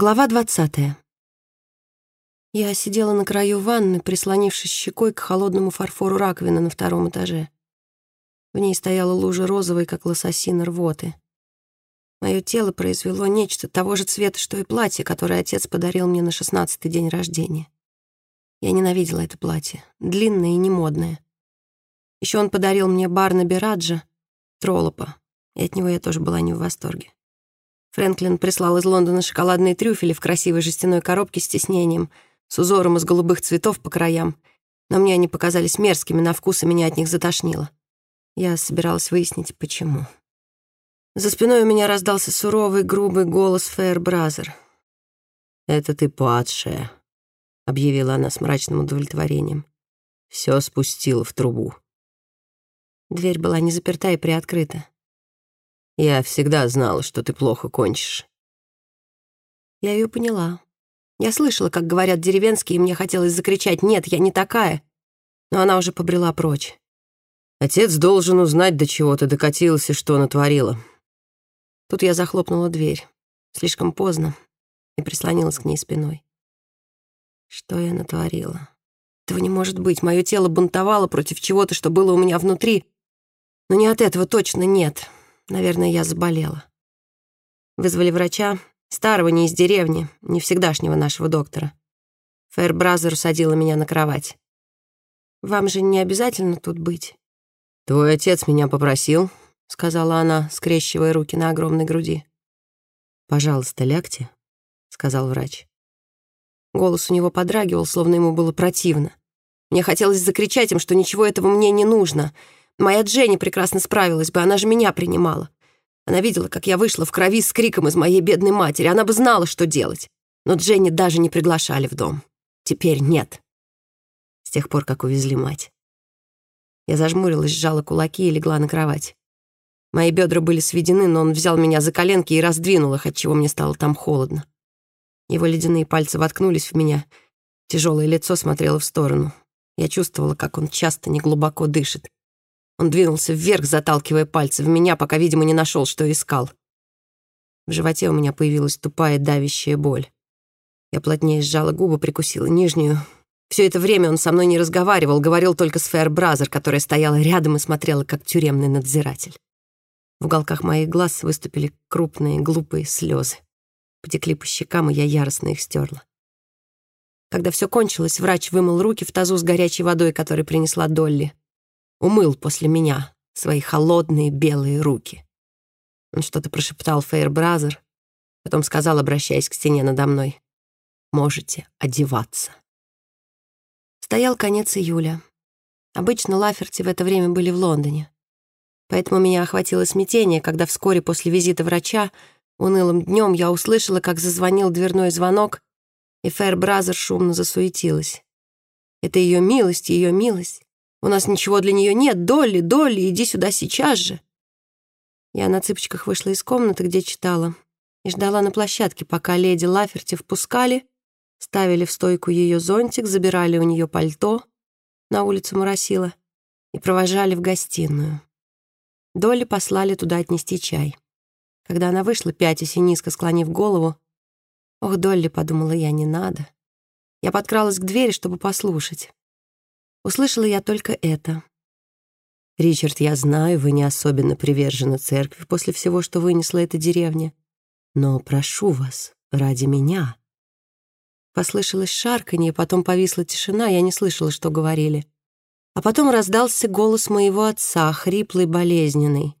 Глава двадцатая. Я сидела на краю ванны, прислонившись щекой к холодному фарфору раковины на втором этаже. В ней стояла лужа розовой, как лососина рвоты. Мое тело произвело нечто того же цвета, что и платье, которое отец подарил мне на шестнадцатый день рождения. Я ненавидела это платье, длинное и немодное. Еще он подарил мне Барнаби Раджа, троллопа, и от него я тоже была не в восторге. Фрэнклин прислал из Лондона шоколадные трюфели в красивой жестяной коробке с тиснением, с узором из голубых цветов по краям, но мне они показались мерзкими на вкус, и меня от них затошнило. Я собиралась выяснить, почему. За спиной у меня раздался суровый, грубый голос Фэрбразер. «Это ты падшая», — объявила она с мрачным удовлетворением. Все спустила в трубу. Дверь была не заперта и приоткрыта. «Я всегда знала, что ты плохо кончишь». Я ее поняла. Я слышала, как говорят деревенские, и мне хотелось закричать «Нет, я не такая!» Но она уже побрела прочь. «Отец должен узнать, до чего ты докатилась и что натворила. Тут я захлопнула дверь. Слишком поздно. И прислонилась к ней спиной. Что я натворила? Этого не может быть. Мое тело бунтовало против чего-то, что было у меня внутри. Но не от этого точно нет. Наверное, я заболела. Вызвали врача, старого не из деревни, не всегдашнего нашего доктора. Фэрбразер усадила меня на кровать. «Вам же не обязательно тут быть». «Твой отец меня попросил», — сказала она, скрещивая руки на огромной груди. «Пожалуйста, лягте», — сказал врач. Голос у него подрагивал, словно ему было противно. Мне хотелось закричать им, что ничего этого мне не нужно. Моя Дженни прекрасно справилась бы, она же меня принимала. Она видела, как я вышла в крови с криком из моей бедной матери. Она бы знала, что делать. Но Дженни даже не приглашали в дом. Теперь нет. С тех пор, как увезли мать. Я зажмурилась, сжала кулаки и легла на кровать. Мои бедра были сведены, но он взял меня за коленки и раздвинул их, отчего мне стало там холодно. Его ледяные пальцы воткнулись в меня. Тяжелое лицо смотрело в сторону. Я чувствовала, как он часто неглубоко дышит. Он двинулся вверх, заталкивая пальцы в меня, пока, видимо, не нашел, что искал. В животе у меня появилась тупая давящая боль. Я плотнее сжала губы, прикусила нижнюю. Все это время он со мной не разговаривал, говорил только с Фэрбразер, которая стояла рядом и смотрела, как тюремный надзиратель. В уголках моих глаз выступили крупные, глупые слезы. Потекли по щекам, и я яростно их стерла. Когда все кончилось, врач вымыл руки в тазу с горячей водой, который принесла Долли. Умыл после меня свои холодные белые руки. Он что-то прошептал Фейр Бразер, потом сказал, обращаясь к стене надо мной, «Можете одеваться». Стоял конец июля. Обычно Лаферти в это время были в Лондоне. Поэтому меня охватило смятение, когда вскоре после визита врача унылым днем я услышала, как зазвонил дверной звонок, и Фэрбразер шумно засуетилась. Это ее милость, ее милость. У нас ничего для нее нет. Долли, Долли, иди сюда сейчас же. Я на цыпочках вышла из комнаты, где читала, и ждала на площадке, пока леди Лаферти впускали, ставили в стойку ее зонтик, забирали у нее пальто, на улицу моросило, и провожали в гостиную. Долли послали туда отнести чай. Когда она вышла, пятясь и низко склонив голову, «Ох, Долли», — подумала я, — «не надо». Я подкралась к двери, чтобы послушать. Услышала я только это. «Ричард, я знаю, вы не особенно привержены церкви после всего, что вынесла эта деревня. Но прошу вас, ради меня». Послышалось шарканье, потом повисла тишина, я не слышала, что говорили. А потом раздался голос моего отца, хриплый, болезненный.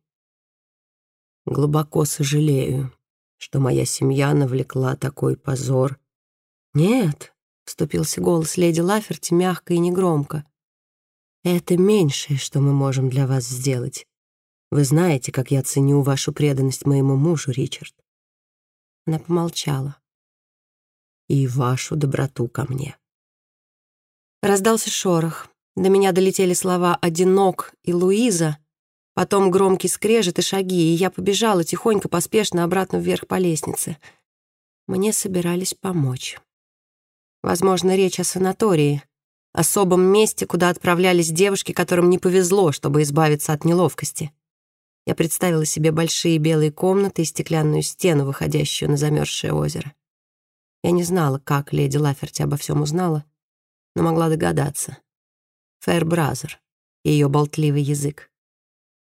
«Глубоко сожалею, что моя семья навлекла такой позор». «Нет», — вступился голос леди Лаферти мягко и негромко. «Это меньшее, что мы можем для вас сделать. Вы знаете, как я ценю вашу преданность моему мужу, Ричард». Она помолчала. «И вашу доброту ко мне». Раздался шорох. До меня долетели слова «одинок» и «Луиза», потом громкий скрежет и шаги, и я побежала тихонько, поспешно обратно вверх по лестнице. Мне собирались помочь. Возможно, речь о санатории, особом месте, куда отправлялись девушки, которым не повезло, чтобы избавиться от неловкости. Я представила себе большие белые комнаты и стеклянную стену, выходящую на замерзшее озеро. Я не знала, как леди Лаферти обо всем узнала, но могла догадаться. Фэрбразер, ее болтливый язык.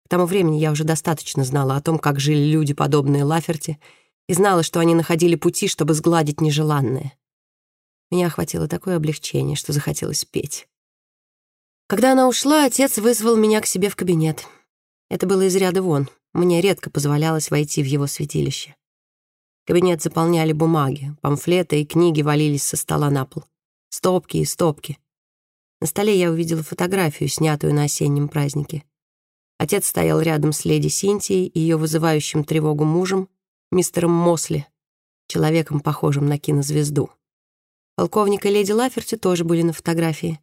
К тому времени я уже достаточно знала о том, как жили люди, подобные Лаферти, и знала, что они находили пути, чтобы сгладить нежеланное. Меня охватило такое облегчение, что захотелось петь. Когда она ушла, отец вызвал меня к себе в кабинет. Это было из ряда вон. Мне редко позволялось войти в его святилище. Кабинет заполняли бумаги, памфлеты и книги валились со стола на пол. Стопки и стопки. На столе я увидела фотографию, снятую на осеннем празднике. Отец стоял рядом с леди Синтией и ее вызывающим тревогу мужем, мистером Мосли, человеком, похожим на кинозвезду. Полковник и леди Лаферти тоже были на фотографии.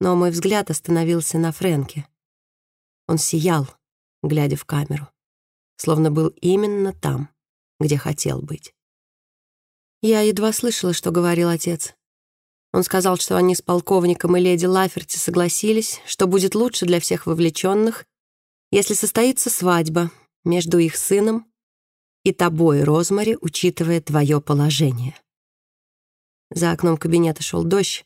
Но мой взгляд остановился на Фрэнке. Он сиял, глядя в камеру, словно был именно там, где хотел быть. Я едва слышала, что говорил отец. Он сказал, что они с полковником и леди Лаферти согласились, что будет лучше для всех вовлеченных, если состоится свадьба между их сыном и тобой, Розмари, учитывая твое положение. За окном кабинета шел дождь.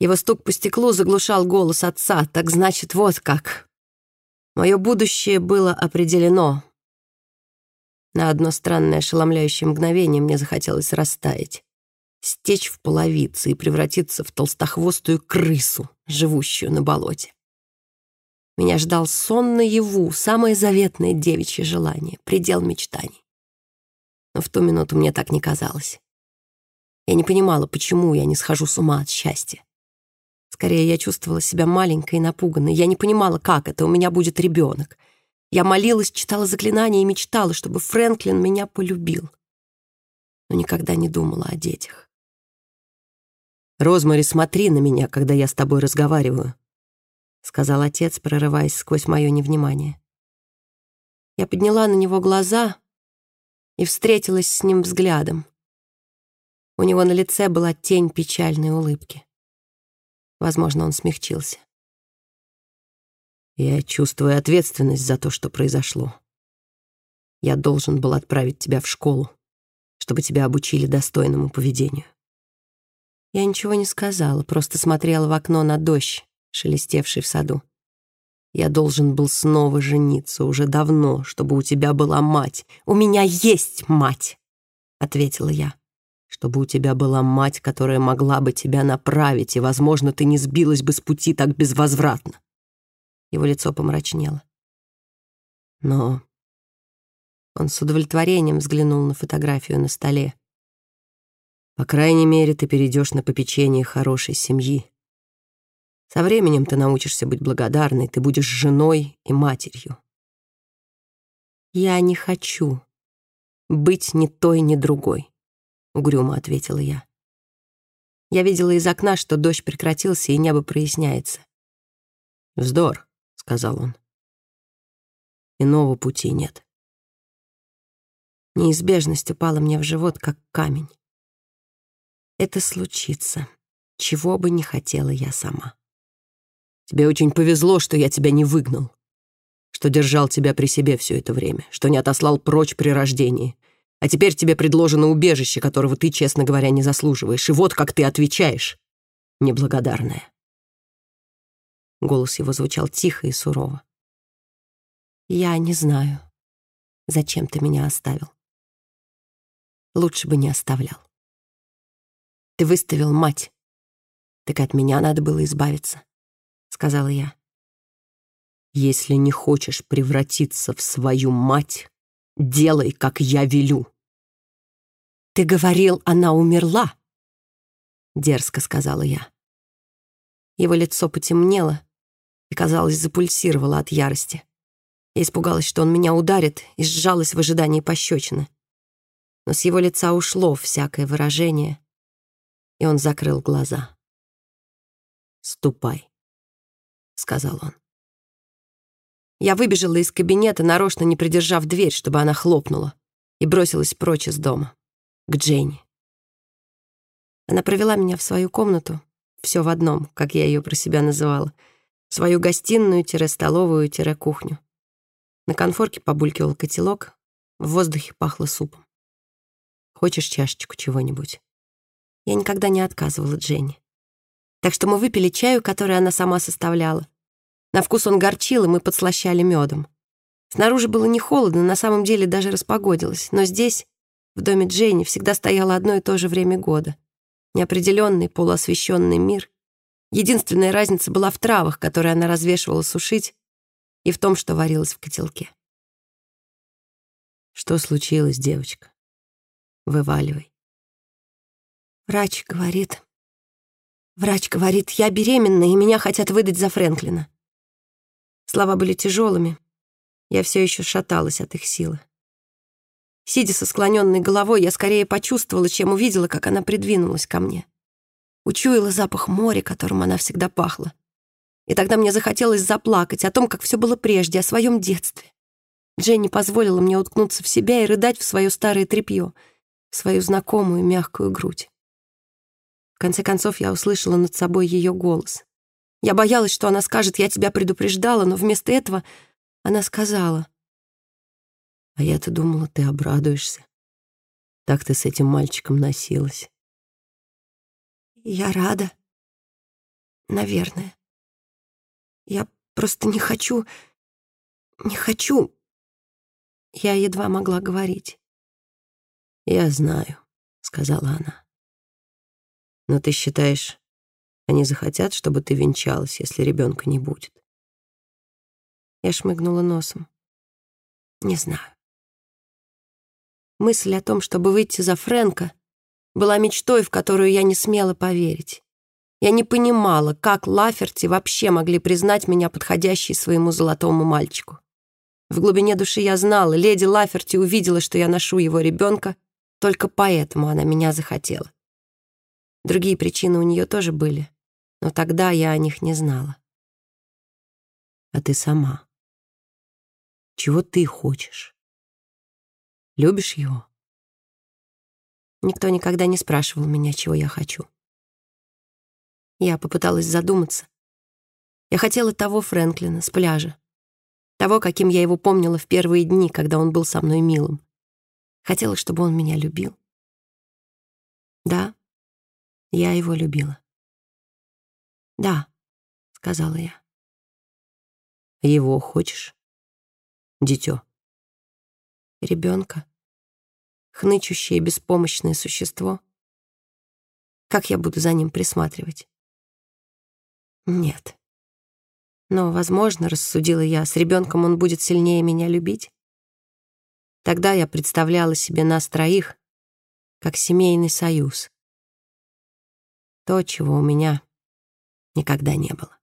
Его стук по стеклу заглушал голос отца. Так значит, вот как. Мое будущее было определено. На одно странное ошеломляющее мгновение мне захотелось растаять, стечь в половицы и превратиться в толстохвостую крысу, живущую на болоте. Меня ждал сон наяву, самое заветное девичье желание, предел мечтаний. Но в ту минуту мне так не казалось. Я не понимала, почему я не схожу с ума от счастья. Скорее, я чувствовала себя маленькой и напуганной. Я не понимала, как это, у меня будет ребенок. Я молилась, читала заклинания и мечтала, чтобы Фрэнклин меня полюбил. Но никогда не думала о детях. «Розмари, смотри на меня, когда я с тобой разговариваю», — сказал отец, прорываясь сквозь мое невнимание. Я подняла на него глаза и встретилась с ним взглядом. У него на лице была тень печальной улыбки. Возможно, он смягчился. Я чувствую ответственность за то, что произошло. Я должен был отправить тебя в школу, чтобы тебя обучили достойному поведению. Я ничего не сказала, просто смотрела в окно на дождь, шелестевший в саду. Я должен был снова жениться уже давно, чтобы у тебя была мать. У меня есть мать, ответила я чтобы у тебя была мать, которая могла бы тебя направить, и, возможно, ты не сбилась бы с пути так безвозвратно. Его лицо помрачнело. Но он с удовлетворением взглянул на фотографию на столе. По крайней мере, ты перейдешь на попечение хорошей семьи. Со временем ты научишься быть благодарной, ты будешь женой и матерью. Я не хочу быть ни той, ни другой. — угрюмо ответила я. Я видела из окна, что дождь прекратился, и небо проясняется. «Вздор», — сказал он. «Иного пути нет». Неизбежность упала мне в живот, как камень. Это случится, чего бы не хотела я сама. Тебе очень повезло, что я тебя не выгнал, что держал тебя при себе все это время, что не отослал прочь при рождении, а теперь тебе предложено убежище, которого ты, честно говоря, не заслуживаешь. И вот как ты отвечаешь, неблагодарная. Голос его звучал тихо и сурово. «Я не знаю, зачем ты меня оставил. Лучше бы не оставлял. Ты выставил мать. Так от меня надо было избавиться», — сказала я. «Если не хочешь превратиться в свою мать, делай, как я велю», «Ты говорил, она умерла?» Дерзко сказала я. Его лицо потемнело и, казалось, запульсировало от ярости. Я испугалась, что он меня ударит, и сжалась в ожидании пощечины. Но с его лица ушло всякое выражение, и он закрыл глаза. «Ступай», — сказал он. Я выбежала из кабинета, нарочно не придержав дверь, чтобы она хлопнула, и бросилась прочь из дома к Дженни. Она провела меня в свою комнату, все в одном, как я ее про себя называла, свою гостиную-столовую-кухню. На конфорке побулькивал котелок, в воздухе пахло супом. «Хочешь чашечку чего-нибудь?» Я никогда не отказывала Дженни. Так что мы выпили чаю, который она сама составляла. На вкус он горчил, и мы подслащали медом. Снаружи было не холодно, на самом деле даже распогодилось, но здесь, в доме Дженни, всегда стояло одно и то же время года. Неопределенный, полуосвещенный мир. Единственная разница была в травах, которые она развешивала сушить, и в том, что варилось в котелке. Что случилось, девочка? Вываливай. Врач говорит... Врач говорит, я беременна, и меня хотят выдать за Фрэнклина. Слова были тяжелыми. Я все еще шаталась от их силы. Сидя со склоненной головой, я скорее почувствовала, чем увидела, как она придвинулась ко мне. Учуяла запах моря, которым она всегда пахла. И тогда мне захотелось заплакать о том, как все было прежде, о своем детстве. Дженни позволила мне уткнуться в себя и рыдать в свое старое тряпье, в свою знакомую мягкую грудь. В конце концов, я услышала над собой ее голос. Я боялась, что она скажет «я тебя предупреждала», но вместо этого она сказала. «А я-то думала, ты обрадуешься. Так ты с этим мальчиком носилась». «Я рада. Наверное. Я просто не хочу... Не хочу...» Я едва могла говорить. «Я знаю», — сказала она. «Но ты считаешь, они захотят, чтобы ты венчалась, если ребенка не будет. Я шмыгнула носом. Не знаю. Мысль о том, чтобы выйти за Фрэнка, была мечтой, в которую я не смела поверить. Я не понимала, как Лаферти вообще могли признать меня подходящей своему золотому мальчику. В глубине души я знала, леди Лаферти увидела, что я ношу его ребенка, только поэтому она меня захотела. Другие причины у нее тоже были но тогда я о них не знала. А ты сама? Чего ты хочешь? Любишь его? Никто никогда не спрашивал меня, чего я хочу. Я попыталась задуматься. Я хотела того Фрэнклина с пляжа. Того, каким я его помнила в первые дни, когда он был со мной милым. Хотела, чтобы он меня любил. Да, я его любила. «Да», — сказала я. «Его хочешь? Дитё?» «Ребёнка? Хнычущее беспомощное существо? Как я буду за ним присматривать?» «Нет. Но, возможно, рассудила я, с ребёнком он будет сильнее меня любить. Тогда я представляла себе нас троих как семейный союз. То, чего у меня никогда не было.